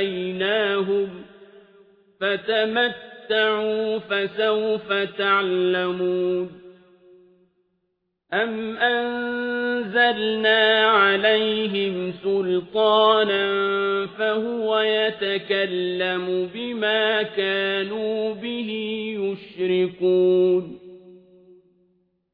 آتَيْنَاهُمْ فَتَمَتَّعُوا فَسَوْفَ تَعْلَمُونَ أَمْ أَنزَلْنَا عَلَيْهِمْ سُلْطَانًا فَهُوَ يَتَكَلَّمُ بِمَا كَانُوا بِهِ يُشْرِكُونَ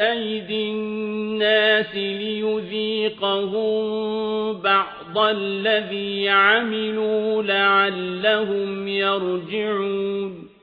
أَيْدِي النَّاسِ لِيُذِيقَهُم بَعْضَ الَّذِي عَمِلُوا لَعَلَّهُمْ يَرْجِعُونَ.